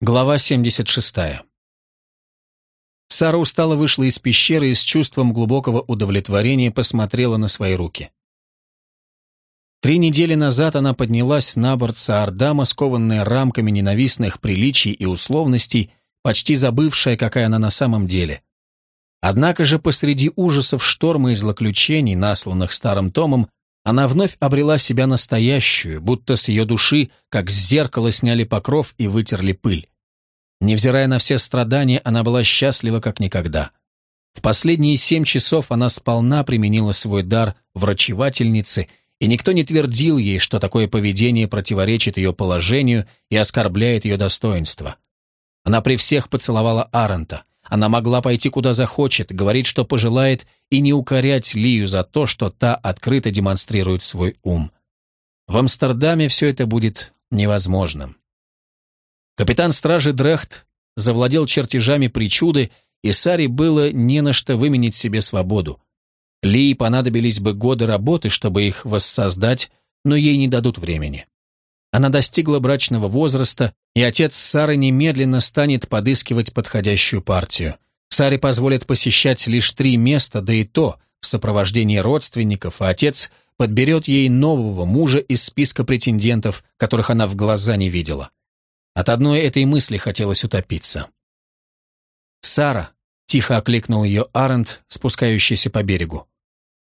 Глава 76. Сара устало вышла из пещеры и с чувством глубокого удовлетворения посмотрела на свои руки. Три недели назад она поднялась на борт Саардама, скованная рамками ненавистных приличий и условностей, почти забывшая, какая она на самом деле. Однако же посреди ужасов шторма и злоключений, насланных старым томом, она вновь обрела себя настоящую, будто с ее души, как с зеркала, сняли покров и вытерли пыль. Невзирая на все страдания, она была счастлива как никогда. В последние семь часов она сполна применила свой дар врачевательницы, и никто не твердил ей, что такое поведение противоречит ее положению и оскорбляет ее достоинство. Она при всех поцеловала Арента. Она могла пойти куда захочет, говорить, что пожелает, и не укорять Лию за то, что та открыто демонстрирует свой ум. В Амстердаме все это будет невозможным. Капитан стражи Дрехт завладел чертежами причуды, и Саре было не на что выменить себе свободу. Лии понадобились бы годы работы, чтобы их воссоздать, но ей не дадут времени. Она достигла брачного возраста, и отец Сары немедленно станет подыскивать подходящую партию. Саре позволят посещать лишь три места, да и то в сопровождении родственников, а отец подберет ей нового мужа из списка претендентов, которых она в глаза не видела. От одной этой мысли хотелось утопиться. «Сара!» — тихо окликнул ее Арент, спускающийся по берегу.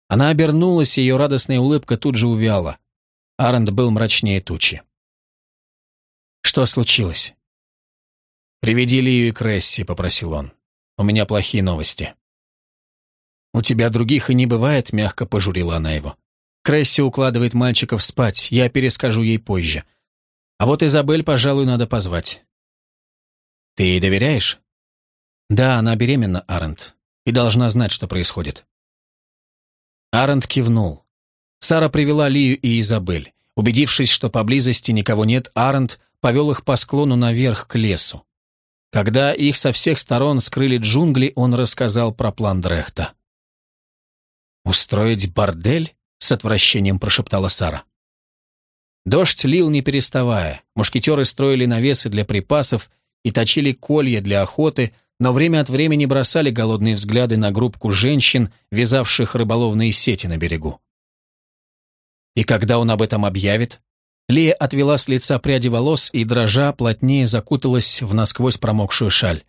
Она обернулась, и ее радостная улыбка тут же увяла. Арент был мрачнее тучи. «Что случилось?» «Приведи Лию и Кресси», — попросил он. «У меня плохие новости». «У тебя других и не бывает», — мягко пожурила она его. «Кресси укладывает мальчиков спать, я перескажу ей позже. А вот Изабель, пожалуй, надо позвать. Ты ей доверяешь? Да, она беременна, Арент, и должна знать, что происходит. Арент кивнул. Сара привела Лию и Изабель. Убедившись, что поблизости никого нет, Арент повел их по склону наверх к лесу. Когда их со всех сторон скрыли джунгли, он рассказал про план Дрехта. «Устроить бордель?» — с отвращением прошептала Сара. Дождь лил не переставая, мушкетеры строили навесы для припасов и точили колья для охоты, но время от времени бросали голодные взгляды на группку женщин, вязавших рыболовные сети на берегу. И когда он об этом объявит? Лия отвела с лица пряди волос и, дрожа, плотнее закуталась в насквозь промокшую шаль.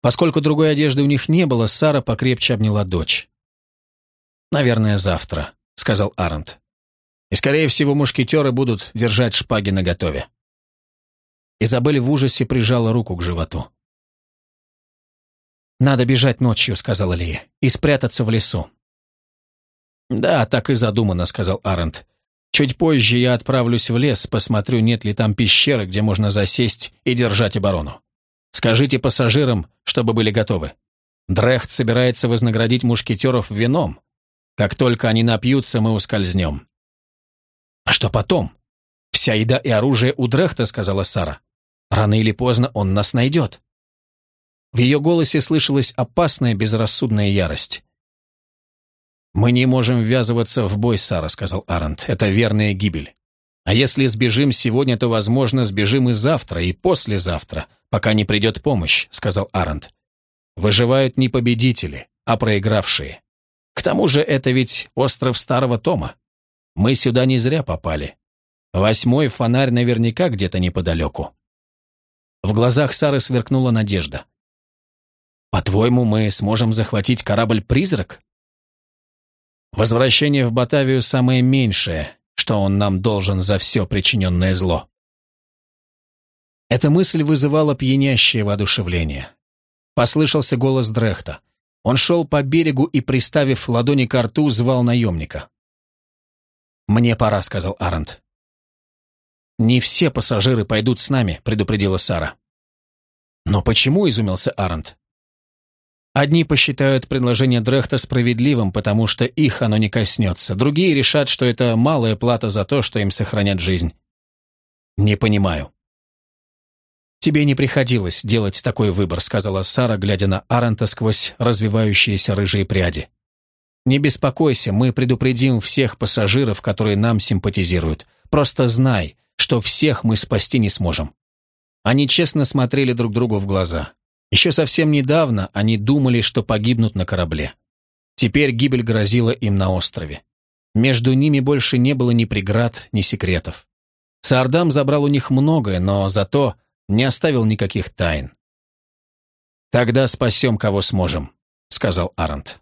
Поскольку другой одежды у них не было, Сара покрепче обняла дочь. «Наверное, завтра», — сказал Арент. И, скорее всего, мушкетеры будут держать шпаги наготове. Изабель в ужасе прижала руку к животу. «Надо бежать ночью», — сказала Лия, — «и спрятаться в лесу». «Да, так и задумано», — сказал Арент. «Чуть позже я отправлюсь в лес, посмотрю, нет ли там пещеры, где можно засесть и держать оборону. Скажите пассажирам, чтобы были готовы. Дрехт собирается вознаградить мушкетеров вином. Как только они напьются, мы ускользнем. «А что потом? Вся еда и оружие у Дрехта», — сказала Сара. «Рано или поздно он нас найдет». В ее голосе слышалась опасная безрассудная ярость. «Мы не можем ввязываться в бой, Сара», — сказал Арент. «Это верная гибель. А если сбежим сегодня, то, возможно, сбежим и завтра, и послезавтра, пока не придет помощь», — сказал Арент. «Выживают не победители, а проигравшие. К тому же это ведь остров Старого Тома. Мы сюда не зря попали. Восьмой фонарь наверняка где-то неподалеку. В глазах Сары сверкнула надежда. «По-твоему, мы сможем захватить корабль-призрак?» «Возвращение в Батавию самое меньшее, что он нам должен за все причиненное зло». Эта мысль вызывала пьянящее воодушевление. Послышался голос Дрехта. Он шел по берегу и, приставив ладони к рту, звал наемника. «Мне пора», — сказал Арент. «Не все пассажиры пойдут с нами», — предупредила Сара. «Но почему?» — изумился Арент. «Одни посчитают предложение Дрехта справедливым, потому что их оно не коснется. Другие решат, что это малая плата за то, что им сохранят жизнь». «Не понимаю». «Тебе не приходилось делать такой выбор», — сказала Сара, глядя на Арента сквозь развивающиеся рыжие пряди. Не беспокойся, мы предупредим всех пассажиров, которые нам симпатизируют. Просто знай, что всех мы спасти не сможем. Они честно смотрели друг другу в глаза. Еще совсем недавно они думали, что погибнут на корабле. Теперь гибель грозила им на острове. Между ними больше не было ни преград, ни секретов. Саардам забрал у них многое, но зато не оставил никаких тайн. «Тогда спасем, кого сможем», — сказал Арант.